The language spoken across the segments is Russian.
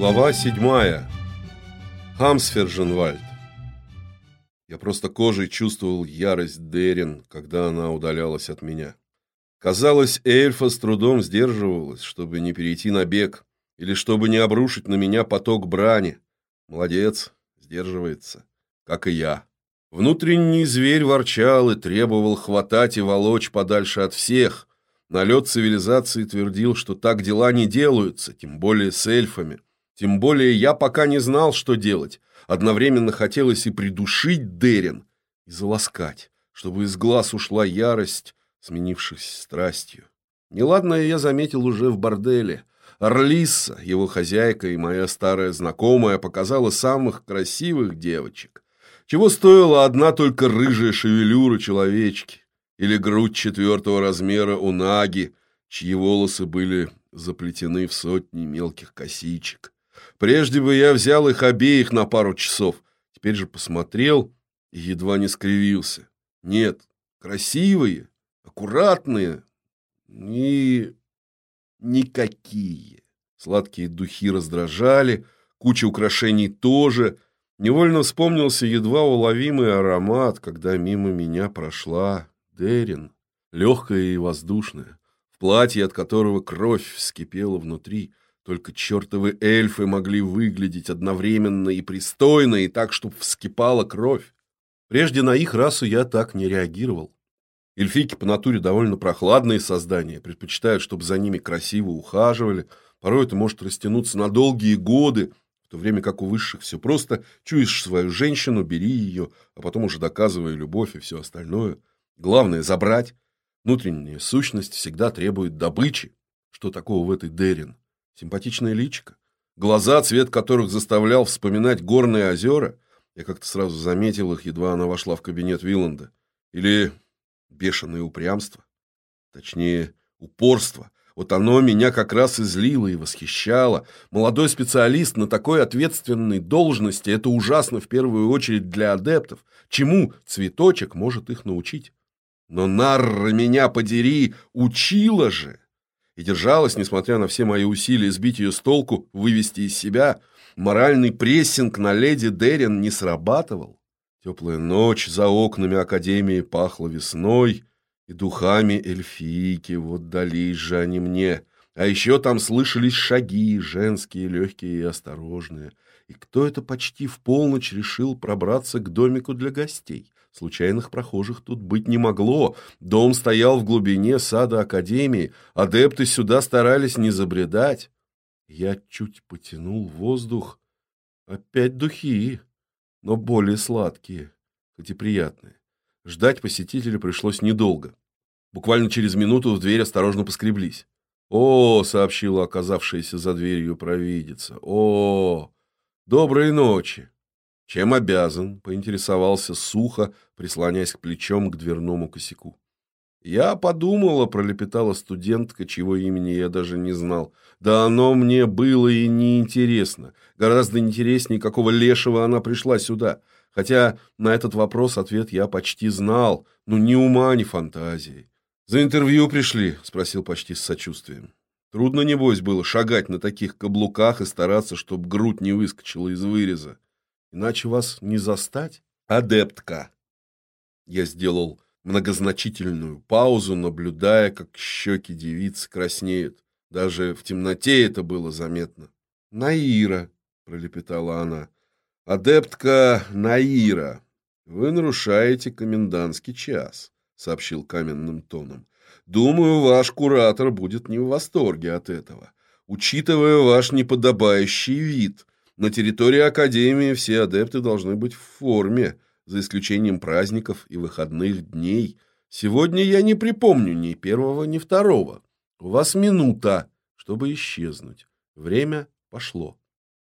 Глава седьмая. Хамсферженвальд. Я просто кожей чувствовал ярость Дерин, когда она удалялась от меня. Казалось, эльфа с трудом сдерживалась, чтобы не перейти на бег, или чтобы не обрушить на меня поток брани. Молодец, сдерживается, как и я. Внутренний зверь ворчал и требовал хватать и волочь подальше от всех. Налет цивилизации твердил, что так дела не делаются, тем более с эльфами. Тем более я пока не знал, что делать. Одновременно хотелось и придушить Дерин, и заласкать, чтобы из глаз ушла ярость, сменившись страстью. Неладное я заметил уже в борделе. Орлиса, его хозяйка и моя старая знакомая, показала самых красивых девочек. Чего стоила одна только рыжая шевелюра человечки или грудь четвертого размера у Наги, чьи волосы были заплетены в сотни мелких косичек. Прежде бы я взял их обеих на пару часов, теперь же посмотрел и едва не скривился. Нет, красивые, аккуратные и никакие. Сладкие духи раздражали, куча украшений тоже. Невольно вспомнился едва уловимый аромат, когда мимо меня прошла Дерин, легкая и воздушная, в платье, от которого кровь вскипела внутри. Только чертовы эльфы могли выглядеть одновременно и пристойно, и так, чтобы вскипала кровь. Прежде на их расу я так не реагировал. Эльфийки по натуре довольно прохладные создания, предпочитают, чтобы за ними красиво ухаживали. Порой это может растянуться на долгие годы, в то время как у высших все просто. Чуешь свою женщину, бери ее, а потом уже доказывай любовь и все остальное. Главное – забрать. Внутренняя сущность всегда требует добычи. Что такого в этой Дерин? Симпатичная личико. Глаза, цвет которых заставлял вспоминать горные озера. Я как-то сразу заметил их, едва она вошла в кабинет Виланда. Или бешеное упрямство. Точнее, упорство. Вот оно меня как раз излило и восхищало. Молодой специалист на такой ответственной должности – это ужасно в первую очередь для адептов. Чему цветочек может их научить? Но Нарра, меня подери, учила же! И держалась, несмотря на все мои усилия сбить ее с толку, вывести из себя. Моральный прессинг на леди Дерин не срабатывал. Теплая ночь за окнами Академии пахла весной и духами эльфийки, вот дались же они мне. А еще там слышались шаги, женские, легкие и осторожные. И кто это почти в полночь решил пробраться к домику для гостей? Случайных прохожих тут быть не могло. Дом стоял в глубине сада Академии. Адепты сюда старались не забредать. Я чуть потянул воздух. Опять духи но более сладкие, хоть и приятные. Ждать посетителя пришлось недолго. Буквально через минуту в дверь осторожно поскреблись. «О!» — сообщила оказавшаяся за дверью провидица. «О! Доброй ночи!» «Чем обязан?» — поинтересовался сухо, прислоняясь к плечом к дверному косяку. «Я подумала», — пролепетала студентка, чего имени я даже не знал. «Да оно мне было и неинтересно. Гораздо интереснее, какого лешего она пришла сюда. Хотя на этот вопрос ответ я почти знал. Ну, ни ума, ни фантазии». «За интервью пришли?» — спросил почти с сочувствием. «Трудно, небось, было шагать на таких каблуках и стараться, чтобы грудь не выскочила из выреза. Иначе вас не застать, адептка». Я сделал многозначительную паузу, наблюдая, как щеки девицы краснеют. Даже в темноте это было заметно. «Наира», — пролепетала она, — «адептка Наира, вы нарушаете комендантский час», — сообщил каменным тоном. «Думаю, ваш куратор будет не в восторге от этого. Учитывая ваш неподобающий вид, на территории Академии все адепты должны быть в форме, за исключением праздников и выходных дней. Сегодня я не припомню ни первого, ни второго. У вас минута, чтобы исчезнуть. Время пошло.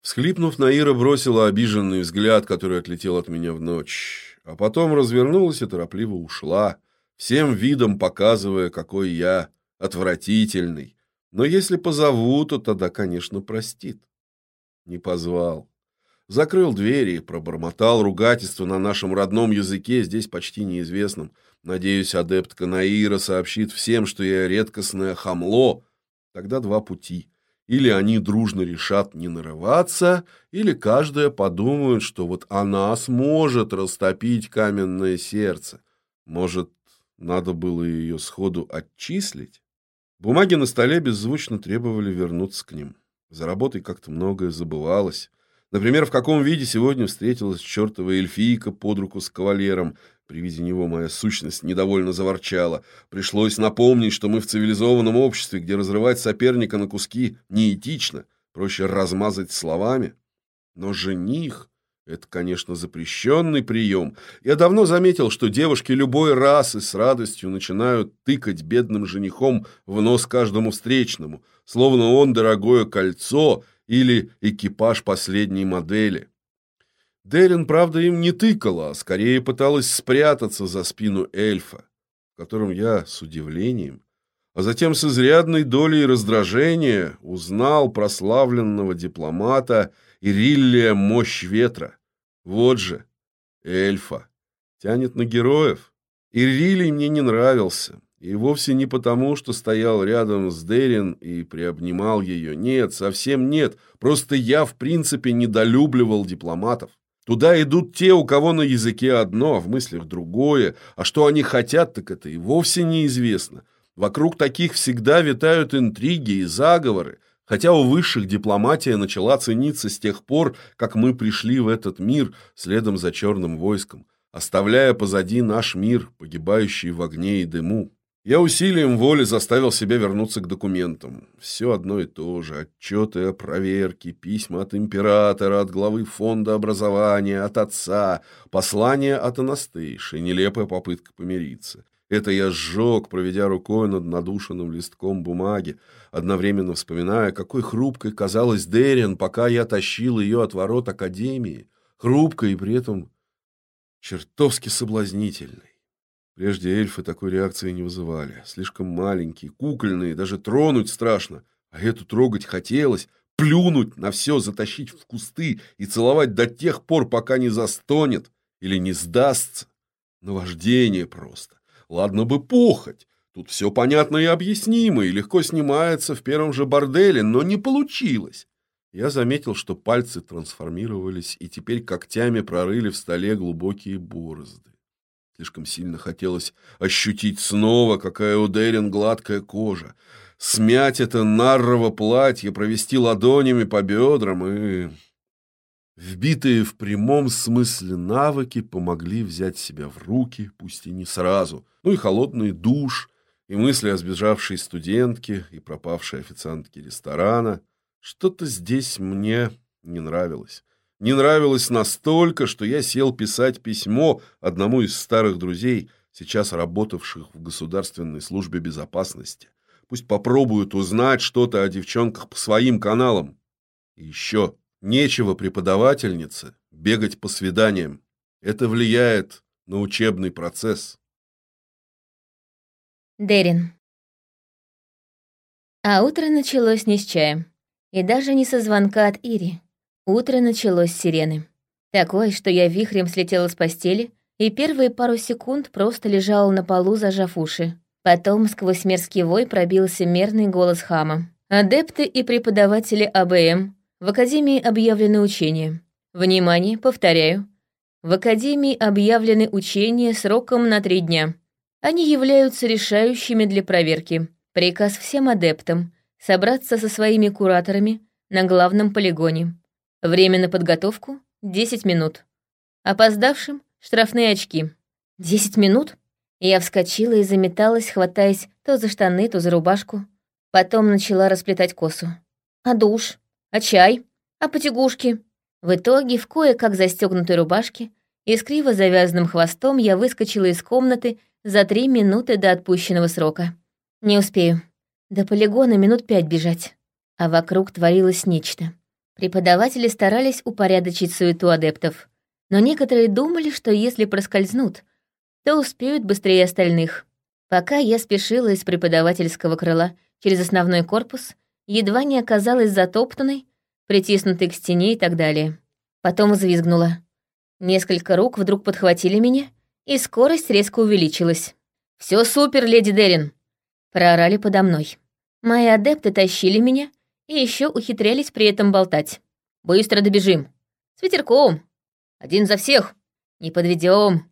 Всхлипнув, Наира бросила обиженный взгляд, который отлетел от меня в ночь, а потом развернулась и торопливо ушла, всем видом показывая, какой я отвратительный. Но если позову, то тогда, конечно, простит. Не позвал закрыл двери пробормотал ругательство на нашем родном языке, здесь почти неизвестном. Надеюсь, адептка Наира сообщит всем, что я редкостное хамло. Тогда два пути. или они дружно решат не нарываться, или каждая подумает, что вот она сможет растопить каменное сердце. Может, надо было ее сходу отчислить? Бумаги на столе беззвучно требовали вернуться к ним. За работой как-то многое забывалось. Например, в каком виде сегодня встретилась чертова эльфийка под руку с кавалером. При виде него моя сущность недовольно заворчала. Пришлось напомнить, что мы в цивилизованном обществе, где разрывать соперника на куски неэтично, проще размазать словами. Но жених это, конечно, запрещенный прием. Я давно заметил, что девушки любой расы с радостью начинают тыкать бедным женихом в нос каждому встречному, словно он дорогое кольцо или экипаж последней модели. Дерин, правда, им не тыкала, а скорее пыталась спрятаться за спину эльфа, в котором я с удивлением, а затем с изрядной долей раздражения узнал прославленного дипломата Ириллия мощь ветра. Вот же, эльфа. Тянет на героев. Ирилий мне не нравился. И вовсе не потому, что стоял рядом с Дерин и приобнимал ее. Нет, совсем нет. Просто я, в принципе, недолюбливал дипломатов. Туда идут те, у кого на языке одно, а в мыслях другое. А что они хотят, так это и вовсе неизвестно. Вокруг таких всегда витают интриги и заговоры. Хотя у высших дипломатия начала цениться с тех пор, как мы пришли в этот мир следом за черным войском, оставляя позади наш мир, погибающий в огне и дыму. Я усилием воли заставил себя вернуться к документам. Все одно и то же. Отчеты о проверке, письма от императора, от главы фонда образования, от отца, послание от Анастейши, нелепая попытка помириться. Это я сжег, проведя рукой над надушенным листком бумаги, одновременно вспоминая, какой хрупкой казалась Дерин, пока я тащил ее от ворот Академии. Хрупкой и при этом чертовски соблазнительной. Прежде эльфы такой реакции не вызывали. Слишком маленькие, кукольные, даже тронуть страшно. А эту трогать хотелось, плюнуть на все, затащить в кусты и целовать до тех пор, пока не застонет или не сдастся. Наваждение просто. Ладно бы похоть. Тут все понятно и объяснимо, и легко снимается в первом же борделе, но не получилось. Я заметил, что пальцы трансформировались и теперь когтями прорыли в столе глубокие борозды. Слишком сильно хотелось ощутить снова, какая у Дерин гладкая кожа, смять это наррово платье, провести ладонями по бедрам и... Вбитые в прямом смысле навыки помогли взять себя в руки, пусть и не сразу. Ну и холодный душ, и мысли о сбежавшей студентке, и пропавшей официантке ресторана. Что-то здесь мне не нравилось. Не нравилось настолько, что я сел писать письмо одному из старых друзей, сейчас работавших в Государственной службе безопасности. Пусть попробуют узнать что-то о девчонках по своим каналам. И еще Нечего преподавательнице бегать по свиданиям. Это влияет на учебный процесс. Дерин. А утро началось не с чая. И даже не со звонка от Ири. Утро началось с сирены. Такое, что я вихрем слетела с постели и первые пару секунд просто лежала на полу, зажав уши. Потом сквозь мерзкий вой пробился мерный голос хама. Адепты и преподаватели АБМ в Академии объявлены учения. Внимание, повторяю. В Академии объявлены учения сроком на три дня. Они являются решающими для проверки. Приказ всем адептам собраться со своими кураторами на главном полигоне. Время на подготовку — 10 минут. Опоздавшим — штрафные очки. 10 минут? Я вскочила и заметалась, хватаясь то за штаны, то за рубашку. Потом начала расплетать косу. А душ? А чай? А потягушки? В итоге, в кое-как застегнутой рубашке и с криво завязанным хвостом я выскочила из комнаты за три минуты до отпущенного срока. Не успею. До полигона минут пять бежать. А вокруг творилось нечто. Преподаватели старались упорядочить суету адептов. Но некоторые думали, что если проскользнут, то успеют быстрее остальных. Пока я спешила из преподавательского крыла через основной корпус, едва не оказалась затоптанной, притиснутой к стене и так далее. Потом взвизгнула. Несколько рук вдруг подхватили меня, и скорость резко увеличилась. «Все супер, леди Дерин!» Проорали подо мной. Мои адепты тащили меня, и еще ухитрялись при этом болтать. «Быстро добежим! С ветерком! Один за всех! Не подведем!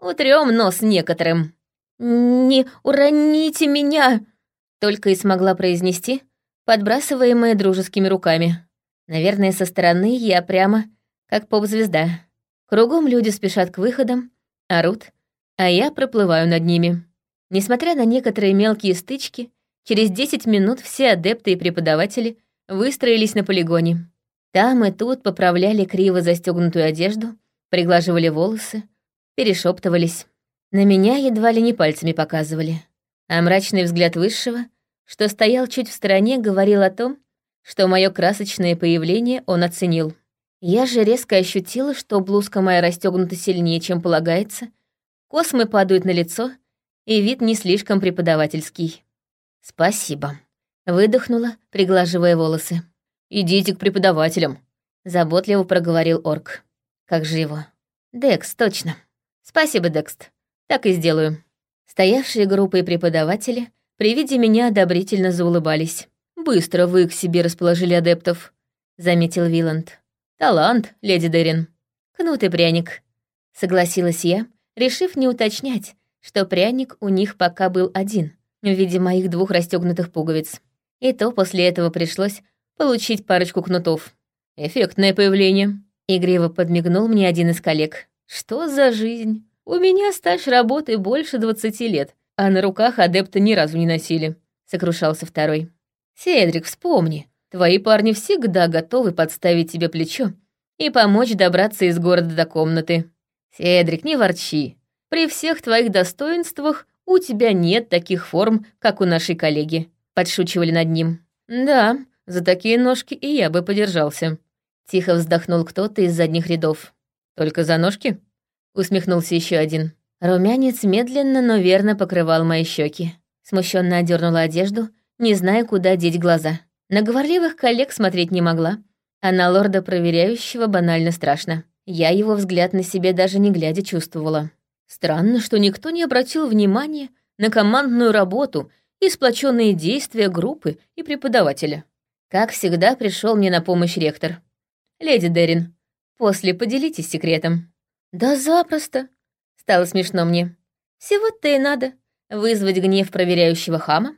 Утрем нос некоторым!» «Не уроните меня!» Только и смогла произнести, подбрасываемая дружескими руками. Наверное, со стороны я прямо как поп-звезда. Кругом люди спешат к выходам, орут, а я проплываю над ними. Несмотря на некоторые мелкие стычки, через 10 минут все адепты и преподаватели выстроились на полигоне. Там и тут поправляли криво застегнутую одежду, приглаживали волосы, перешептывались. На меня едва ли не пальцами показывали. А мрачный взгляд высшего, что стоял чуть в стороне, говорил о том, что мое красочное появление он оценил. Я же резко ощутила, что блузка моя расстегнута сильнее, чем полагается, космы падают на лицо, и вид не слишком преподавательский. «Спасибо», — выдохнула, приглаживая волосы. «Идите к преподавателям», — заботливо проговорил орк. «Как же его?» «Декс, точно. Спасибо, Декст. Так и сделаю. Стоявшие группой преподаватели при виде меня одобрительно заулыбались. «Быстро вы к себе расположили адептов», — заметил Виланд. «Талант, леди Дерин». «Кнут и пряник», — согласилась я, решив не уточнять, что пряник у них пока был один, в виде моих двух расстегнутых пуговиц. И то после этого пришлось получить парочку кнутов. «Эффектное появление», — игриво подмигнул мне один из коллег. «Что за жизнь?» У меня стаж работы больше двадцати лет, а на руках адепта ни разу не носили», — сокрушался второй. «Седрик, вспомни, твои парни всегда готовы подставить тебе плечо и помочь добраться из города до комнаты. Седрик, не ворчи. При всех твоих достоинствах у тебя нет таких форм, как у нашей коллеги», — подшучивали над ним. «Да, за такие ножки и я бы подержался», — тихо вздохнул кто-то из задних рядов. «Только за ножки?» усмехнулся еще один. Румянец медленно, но верно покрывал мои щеки. Смущенно одернула одежду, не зная, куда деть глаза. На говорливых коллег смотреть не могла, а на лорда проверяющего банально страшно. Я его взгляд на себе даже не глядя чувствовала. Странно, что никто не обратил внимания на командную работу и сплоченные действия группы и преподавателя. Как всегда, пришел мне на помощь ректор. «Леди Дерин, после поделитесь секретом». «Да запросто!» — стало смешно мне. «Всего-то и надо вызвать гнев проверяющего хама,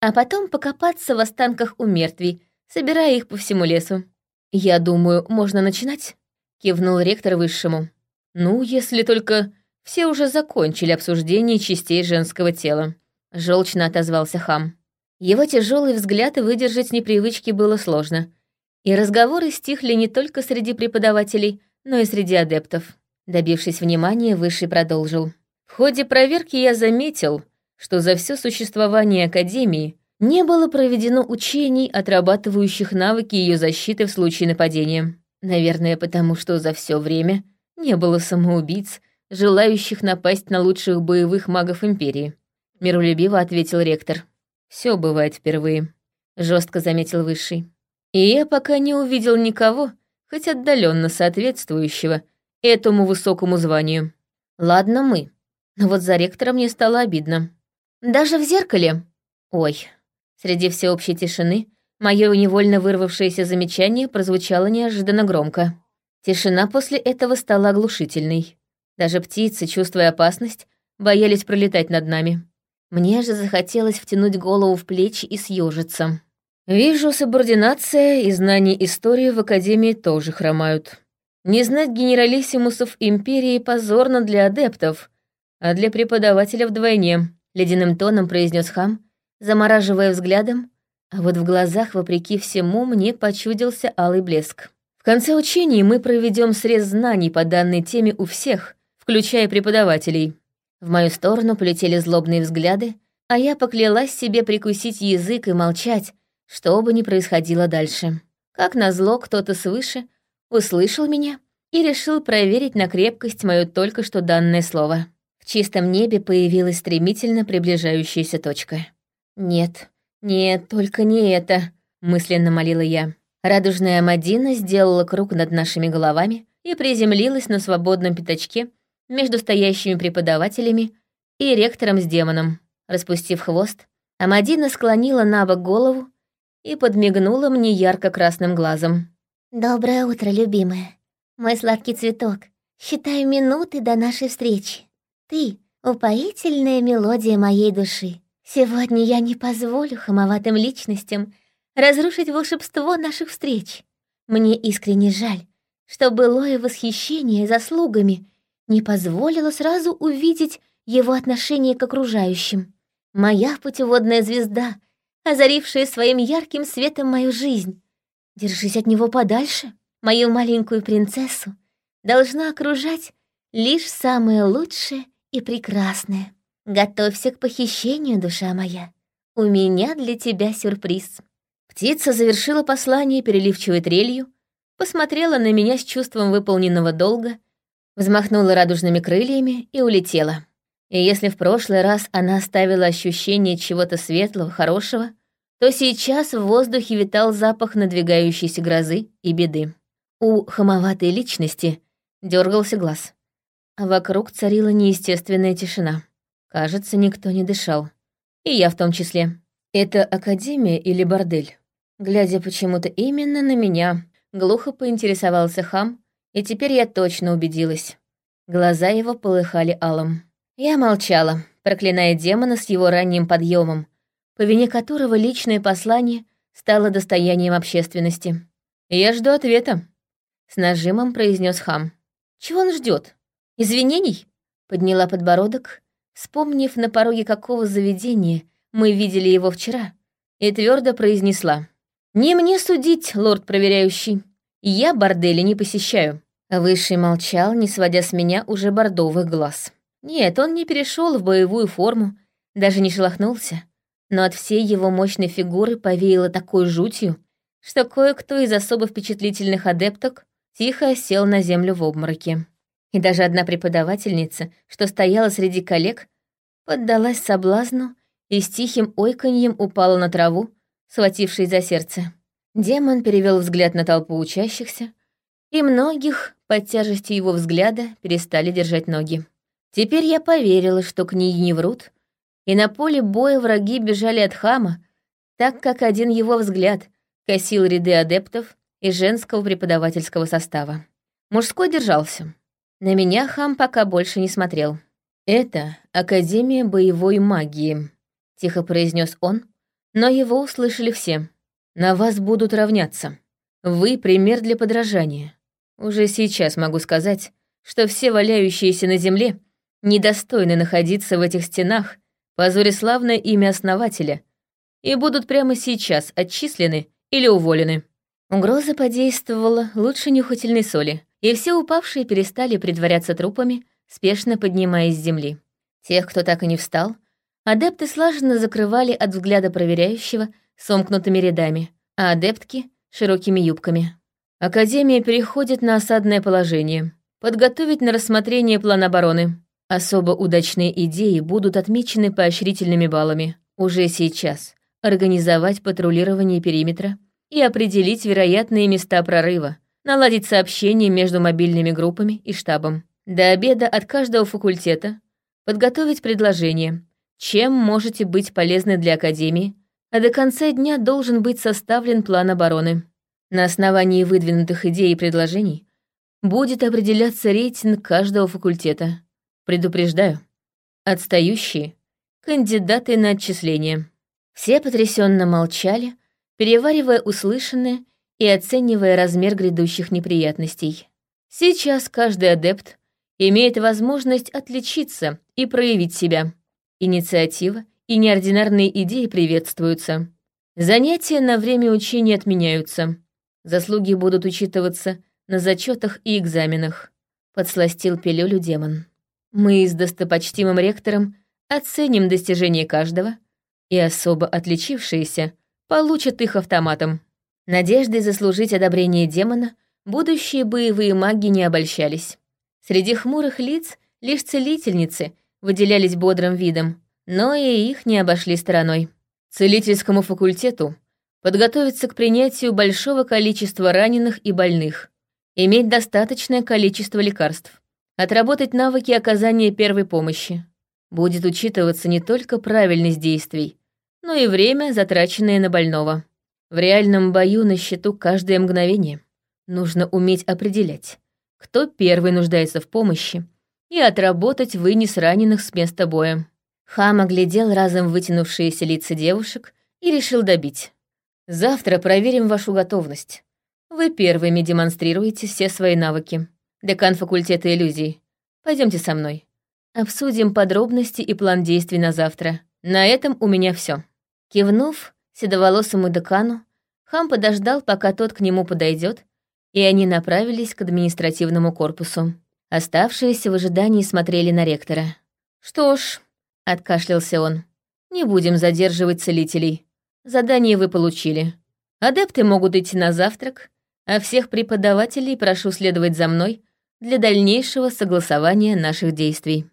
а потом покопаться в останках у мертвей, собирая их по всему лесу. Я думаю, можно начинать?» — кивнул ректор высшему. «Ну, если только все уже закончили обсуждение частей женского тела», — желчно отозвался хам. Его тяжелый взгляд выдержать непривычки было сложно, и разговоры стихли не только среди преподавателей, но и среди адептов. Добившись внимания, Высший продолжил. В ходе проверки я заметил, что за все существование Академии не было проведено учений, отрабатывающих навыки ее защиты в случае нападения. Наверное, потому что за все время не было самоубийц, желающих напасть на лучших боевых магов Империи. Миролюбиво ответил ректор. Все бывает впервые. Жестко заметил Высший. И я пока не увидел никого, хоть отдаленно соответствующего, этому высокому званию. Ладно мы, но вот за ректора мне стало обидно. Даже в зеркале. Ой, среди всеобщей тишины мое невольно вырвавшееся замечание прозвучало неожиданно громко. Тишина после этого стала оглушительной. Даже птицы, чувствуя опасность, боялись пролетать над нами. Мне же захотелось втянуть голову в плечи и съежиться. Вижу, субординация и знание истории в Академии тоже хромают. Не знать генералиссимусов империи позорно для адептов, а для преподавателя вдвойне, ледяным тоном произнес хам, замораживая взглядом, а вот в глазах, вопреки всему, мне почудился алый блеск. В конце учений мы проведем срез знаний по данной теме у всех, включая преподавателей. В мою сторону полетели злобные взгляды, а я поклялась себе прикусить язык и молчать, что бы ни происходило дальше. Как назло, кто-то свыше услышал меня и решил проверить на крепкость мое только что данное слово. В чистом небе появилась стремительно приближающаяся точка. «Нет, нет, только не это», — мысленно молила я. Радужная Мадина сделала круг над нашими головами и приземлилась на свободном пятачке между стоящими преподавателями и ректором с демоном. Распустив хвост, Амадина склонила на бок голову и подмигнула мне ярко-красным глазом. «Доброе утро, любимая. Мой сладкий цветок. Считаю минуты до нашей встречи. Ты — упоительная мелодия моей души. Сегодня я не позволю хамоватым личностям разрушить волшебство наших встреч. Мне искренне жаль, что былое восхищение заслугами не позволило сразу увидеть его отношение к окружающим. Моя путеводная звезда, озарившая своим ярким светом мою жизнь. Держись от него подальше. Мою маленькую принцессу должна окружать лишь самое лучшее и прекрасное. Готовься к похищению, душа моя. У меня для тебя сюрприз. Птица завершила послание переливчивой трелью, посмотрела на меня с чувством выполненного долга, взмахнула радужными крыльями и улетела. И если в прошлый раз она оставила ощущение чего-то светлого, хорошего, то сейчас в воздухе витал запах надвигающейся грозы и беды. У хамоватой личности дергался глаз. А вокруг царила неестественная тишина. Кажется, никто не дышал. И я в том числе. Это академия или бордель? Глядя почему-то именно на меня, глухо поинтересовался хам, и теперь я точно убедилась. Глаза его полыхали алым. Я молчала, проклиная демона с его ранним подъемом, по вине которого личное послание стало достоянием общественности. «Я жду ответа», — с нажимом произнес хам. «Чего он ждет? Извинений?» Подняла подбородок, вспомнив, на пороге какого заведения мы видели его вчера, и твердо произнесла. «Не мне судить, лорд проверяющий. Я бордели не посещаю». Высший молчал, не сводя с меня уже бордовых глаз. Нет, он не перешел в боевую форму, даже не шелохнулся, но от всей его мощной фигуры повеяло такой жутью, что кое-кто из особо впечатлительных адепток тихо сел на землю в обмороке. И даже одна преподавательница, что стояла среди коллег, поддалась соблазну и с тихим ойканьем упала на траву, схватившись за сердце. Демон перевел взгляд на толпу учащихся, и многих, под тяжестью его взгляда, перестали держать ноги. Теперь я поверила, что книги не врут, и на поле боя враги бежали от хама, так как один его взгляд косил ряды адептов и женского преподавательского состава. Мужской держался. На меня хам пока больше не смотрел. «Это Академия боевой магии», — тихо произнес он, но его услышали все. «На вас будут равняться. Вы — пример для подражания. Уже сейчас могу сказать, что все валяющиеся на земле недостойны находиться в этих стенах, позоре славное имя основателя, и будут прямо сейчас отчислены или уволены. Угроза подействовала лучше нюхательной соли, и все упавшие перестали притворяться трупами, спешно поднимаясь с земли. Тех, кто так и не встал, адепты слаженно закрывали от взгляда проверяющего сомкнутыми рядами, а адептки — широкими юбками. Академия переходит на осадное положение. Подготовить на рассмотрение план обороны. Особо удачные идеи будут отмечены поощрительными баллами. Уже сейчас организовать патрулирование периметра и определить вероятные места прорыва, наладить сообщение между мобильными группами и штабом. До обеда от каждого факультета подготовить предложение, чем можете быть полезны для Академии, а до конца дня должен быть составлен план обороны. На основании выдвинутых идей и предложений будет определяться рейтинг каждого факультета. Предупреждаю. Отстающие — кандидаты на отчисление. Все потрясенно молчали, переваривая услышанное и оценивая размер грядущих неприятностей. Сейчас каждый адепт имеет возможность отличиться и проявить себя. Инициатива и неординарные идеи приветствуются. Занятия на время учения отменяются. Заслуги будут учитываться на зачетах и экзаменах. Подсластил пилюлю демон. Мы с достопочтимым ректором оценим достижения каждого, и особо отличившиеся получат их автоматом. Надеждой заслужить одобрение демона будущие боевые маги не обольщались. Среди хмурых лиц лишь целительницы выделялись бодрым видом, но и их не обошли стороной. Целительскому факультету подготовиться к принятию большого количества раненых и больных, иметь достаточное количество лекарств, отработать навыки оказания первой помощи. Будет учитываться не только правильность действий, но и время, затраченное на больного. В реальном бою на счету каждое мгновение. Нужно уметь определять, кто первый нуждается в помощи, и отработать вынес раненых с места боя. Хам оглядел разом вытянувшиеся лица девушек и решил добить. «Завтра проверим вашу готовность. Вы первыми демонстрируете все свои навыки. Декан факультета иллюзий. Пойдемте со мной. Обсудим подробности и план действий на завтра. На этом у меня все. Кивнув седоволосому декану, Хам подождал, пока тот к нему подойдет, и они направились к административному корпусу. Оставшиеся в ожидании смотрели на ректора. «Что ж», — откашлялся он, — «не будем задерживать целителей. Задание вы получили. Адепты могут идти на завтрак, а всех преподавателей прошу следовать за мной для дальнейшего согласования наших действий».